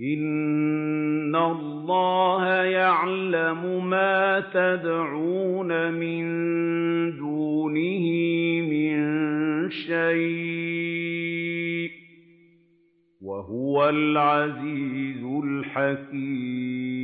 إِنَّ اللَّهَ يَعْلَمُ مَا تَدْعُونَ مِن دُونِهِ مِن شَيْءٍ ۚ وَهُوَ الْعَزِيزُ الْحَكِيمُ